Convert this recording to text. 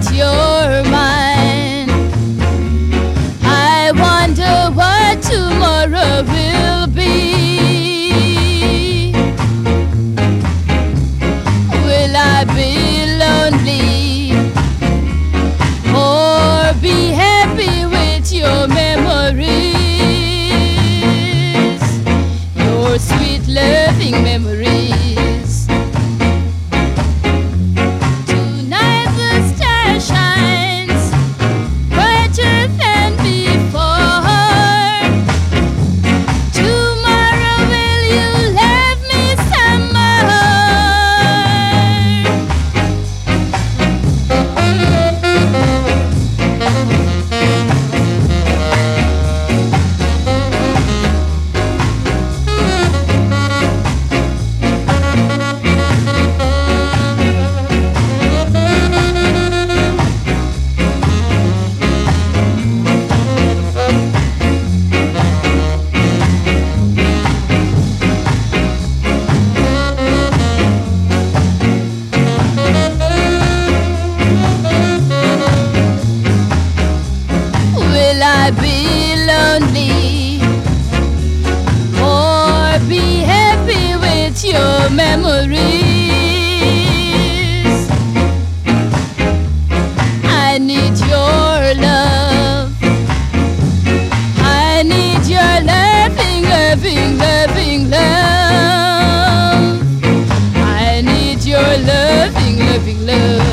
that you're mine. I wonder what tomorrow will be. Will I be lonely or be happy with your memories? Your sweet loving memories. Memories? I need your love. I need your loving, loving, loving love. I need your loving, loving love.